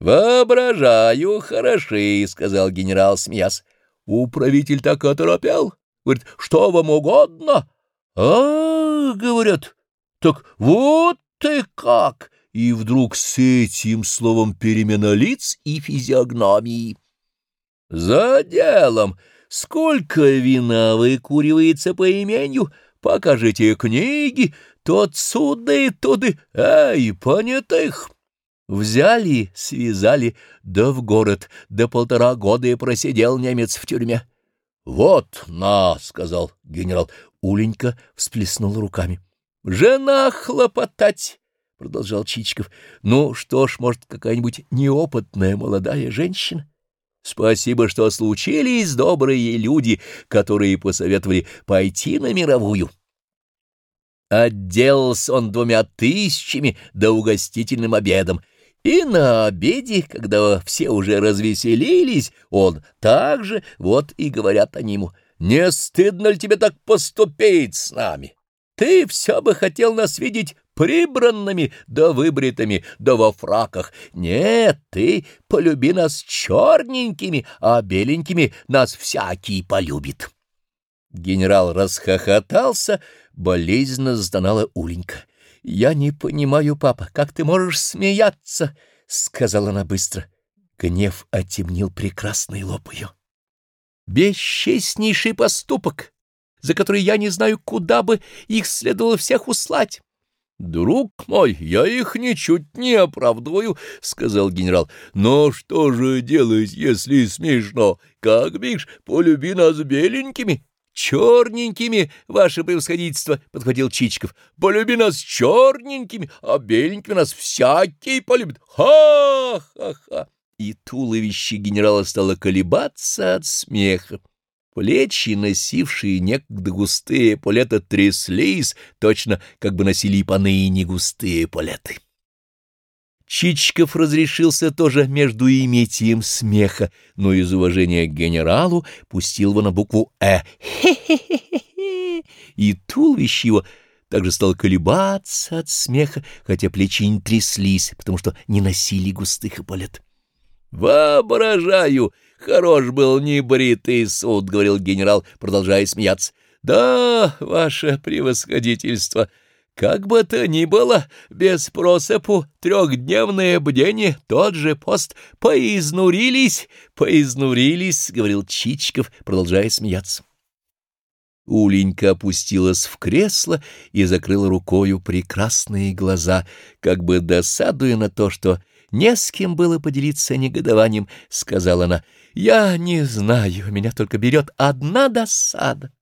Воображаю, хороши, — сказал генерал, смеясь. Управитель так оторопел. Говорит, что вам угодно? А, говорят, так вот ты как! И вдруг с этим словом перемена лиц и физиогномии. За делом! Сколько вина выкуривается по имению? Покажите книги, то отсюда и туды, эй, понятых! Взяли, связали, да в город, до полтора года и просидел немец в тюрьме. — Вот на, — сказал генерал. Уленька всплеснул руками. — Жена хлопотать, — продолжал Чичиков. — Ну что ж, может, какая-нибудь неопытная молодая женщина? Спасибо, что случились добрые люди, которые посоветовали пойти на мировую. Отделался он двумя тысячами да угостительным обедом — и на обеде, когда все уже развеселились, он также, вот и говорят они ему, «Не стыдно ли тебе так поступить с нами? Ты все бы хотел нас видеть прибранными, да выбритыми, да во фраках. Нет, ты полюби нас черненькими, а беленькими нас всякий полюбит». Генерал расхохотался, болезненно застонала Уленька. «Я не понимаю, папа, как ты можешь смеяться?» — сказала она быстро. Гнев оттемнил прекрасный лоб ее. «Бесчестнейший поступок, за который я не знаю, куда бы их следовало всех услать». «Друг мой, я их ничуть не оправдываю», — сказал генерал. «Но что же делать, если смешно? Как, бишь, полюби нас беленькими?» Черненькими, ваше превосходительство, — подхватил Чичиков. — Полюби нас черненькими, а беленькими нас всякий полюбит. Ха-ха-ха! И туловище генерала стало колебаться от смеха. Плечи, носившие некогда густые полета, тряслись, точно как бы носили и поныне густые полеты. Чичиков разрешился тоже между имитием смеха, но из уважения к генералу пустил его на букву «э». И туловище его также стало колебаться от смеха, хотя плечи не тряслись, потому что не носили густых эполет. «Воображаю, хорош был небритый суд», — говорил генерал, продолжая смеяться. «Да, ваше превосходительство». Как бы то ни было, без просыпу трехдневное бдение, тот же пост, поизнурились, поизнурились, — говорил Чичиков, продолжая смеяться. Уленька опустилась в кресло и закрыла рукою прекрасные глаза, как бы досадуя на то, что не с кем было поделиться негодованием, — сказала она. — Я не знаю, меня только берет одна досада.